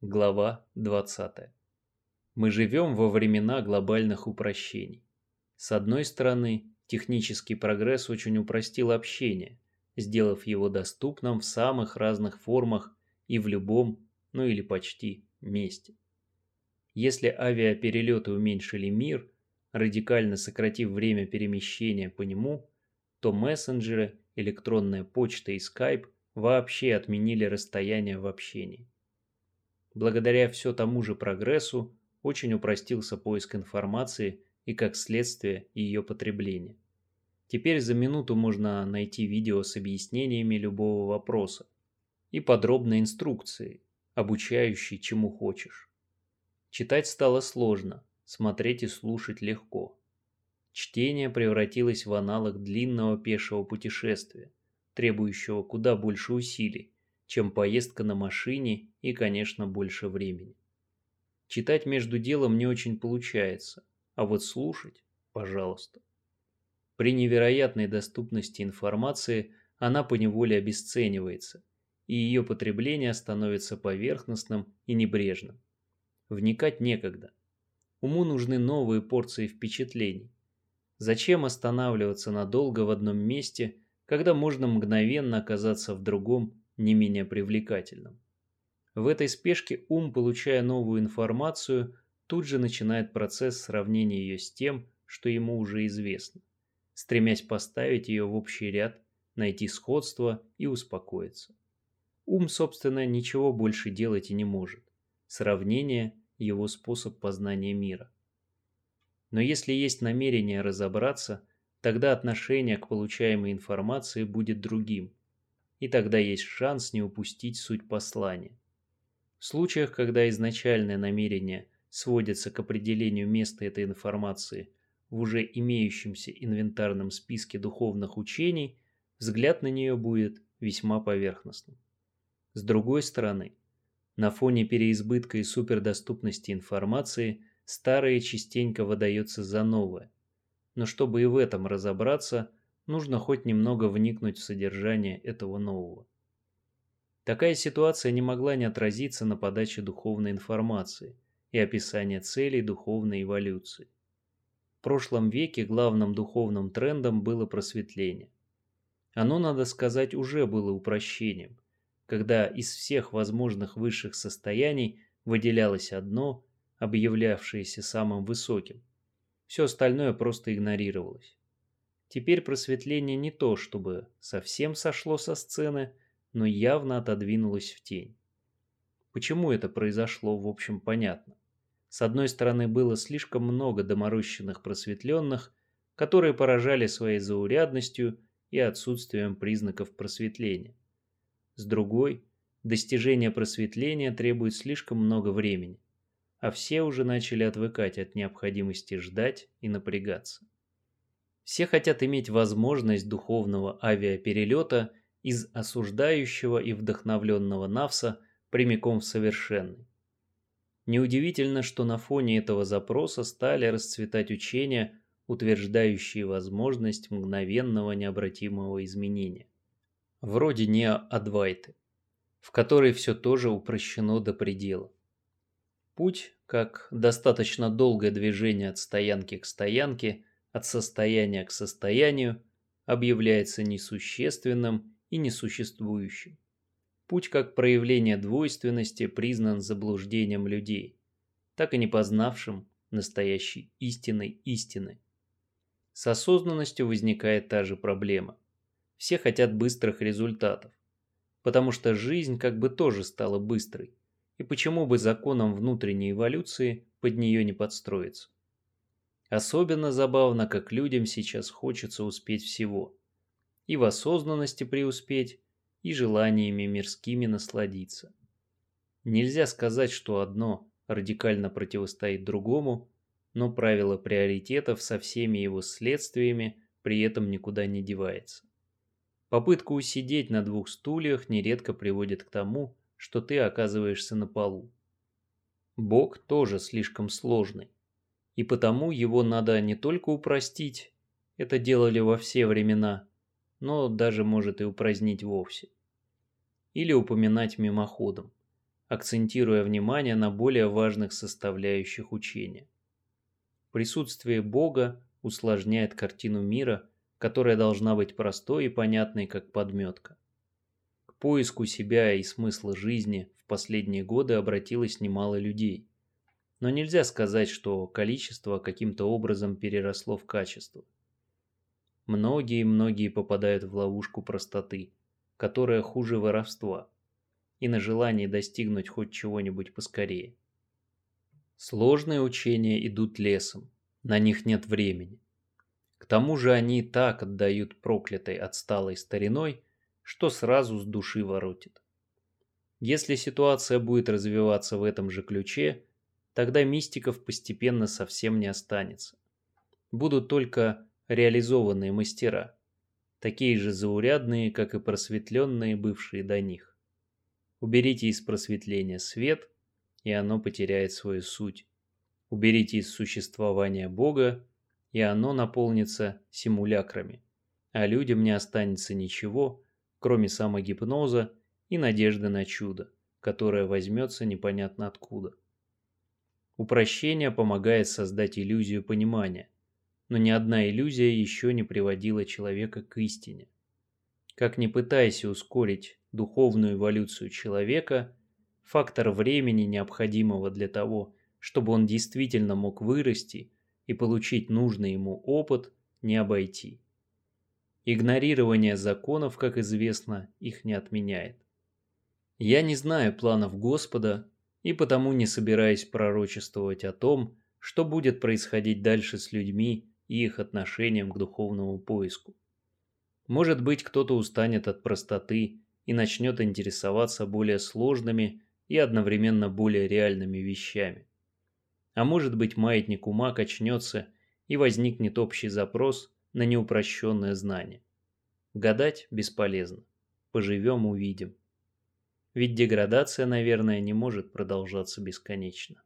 Глава 20. Мы живем во времена глобальных упрощений. С одной стороны, технический прогресс очень упростил общение, сделав его доступным в самых разных формах и в любом, ну или почти, месте. Если авиаперелеты уменьшили мир, радикально сократив время перемещения по нему, то мессенджеры, электронная почта и скайп вообще отменили расстояние в общении. Благодаря все тому же прогрессу очень упростился поиск информации и, как следствие, ее потребление. Теперь за минуту можно найти видео с объяснениями любого вопроса и подробной инструкцией, обучающей чему хочешь. Читать стало сложно, смотреть и слушать легко. Чтение превратилось в аналог длинного пешего путешествия, требующего куда больше усилий, чем поездка на машине и, конечно, больше времени. Читать между делом не очень получается, а вот слушать – пожалуйста. При невероятной доступности информации она поневоле обесценивается, и ее потребление становится поверхностным и небрежным. Вникать некогда. Уму нужны новые порции впечатлений. Зачем останавливаться надолго в одном месте, когда можно мгновенно оказаться в другом не менее привлекательным. В этой спешке ум, получая новую информацию, тут же начинает процесс сравнения ее с тем, что ему уже известно, стремясь поставить ее в общий ряд, найти сходство и успокоиться. Ум, собственно, ничего больше делать и не может. Сравнение – его способ познания мира. Но если есть намерение разобраться, тогда отношение к получаемой информации будет другим, и тогда есть шанс не упустить суть послания. В случаях, когда изначальное намерение сводится к определению места этой информации в уже имеющемся инвентарном списке духовных учений, взгляд на нее будет весьма поверхностным. С другой стороны, на фоне переизбытка и супердоступности информации старое частенько выдается за новое. Но чтобы и в этом разобраться – нужно хоть немного вникнуть в содержание этого нового. Такая ситуация не могла не отразиться на подаче духовной информации и описании целей духовной эволюции. В прошлом веке главным духовным трендом было просветление. Оно, надо сказать, уже было упрощением, когда из всех возможных высших состояний выделялось одно, объявлявшееся самым высоким. Все остальное просто игнорировалось. Теперь просветление не то, чтобы совсем сошло со сцены, но явно отодвинулось в тень. Почему это произошло, в общем, понятно. С одной стороны, было слишком много доморощенных просветленных, которые поражали своей заурядностью и отсутствием признаков просветления. С другой, достижение просветления требует слишком много времени, а все уже начали отвыкать от необходимости ждать и напрягаться. Все хотят иметь возможность духовного авиаперелета из осуждающего и вдохновленного Навса прямиком в совершенный. Неудивительно, что на фоне этого запроса стали расцветать учения, утверждающие возможность мгновенного необратимого изменения. Вроде нео-адвайты, в которой все тоже упрощено до предела. Путь, как достаточно долгое движение от стоянки к стоянке – от состояния к состоянию объявляется несущественным и несуществующим. Путь как проявление двойственности признан заблуждением людей, так и не познавшим настоящей истинной истины. С осознанностью возникает та же проблема. Все хотят быстрых результатов, потому что жизнь как бы тоже стала быстрой, и почему бы законам внутренней эволюции под нее не подстроиться. Особенно забавно, как людям сейчас хочется успеть всего. И в осознанности преуспеть, и желаниями мирскими насладиться. Нельзя сказать, что одно радикально противостоит другому, но правило приоритетов со всеми его следствиями при этом никуда не девается. Попытка усидеть на двух стульях нередко приводит к тому, что ты оказываешься на полу. Бог тоже слишком сложный и потому его надо не только упростить, это делали во все времена, но даже может и упразднить вовсе. Или упоминать мимоходом, акцентируя внимание на более важных составляющих учения. Присутствие Бога усложняет картину мира, которая должна быть простой и понятной, как подметка. К поиску себя и смысла жизни в последние годы обратилось немало людей. Но нельзя сказать, что количество каким-то образом переросло в качество. Многие-многие попадают в ловушку простоты, которая хуже воровства, и на желание достигнуть хоть чего-нибудь поскорее. Сложные учения идут лесом, на них нет времени. К тому же они так отдают проклятой отсталой стариной, что сразу с души воротит. Если ситуация будет развиваться в этом же ключе, тогда мистиков постепенно совсем не останется. Будут только реализованные мастера, такие же заурядные, как и просветленные, бывшие до них. Уберите из просветления свет, и оно потеряет свою суть. Уберите из существования Бога, и оно наполнится симулякрами, а людям не останется ничего, кроме самогипноза и надежды на чудо, которое возьмется непонятно откуда. Упрощение помогает создать иллюзию понимания, но ни одна иллюзия еще не приводила человека к истине. Как ни пытайся ускорить духовную эволюцию человека, фактор времени, необходимого для того, чтобы он действительно мог вырасти и получить нужный ему опыт, не обойти. Игнорирование законов, как известно, их не отменяет. Я не знаю планов Господа и потому не собираюсь пророчествовать о том, что будет происходить дальше с людьми и их отношением к духовному поиску. Может быть, кто-то устанет от простоты и начнет интересоваться более сложными и одновременно более реальными вещами. А может быть маятник ума качнется и возникнет общий запрос на неупрощенное знание. Гадать бесполезно. Поживем – увидим. Ведь деградация, наверное, не может продолжаться бесконечно.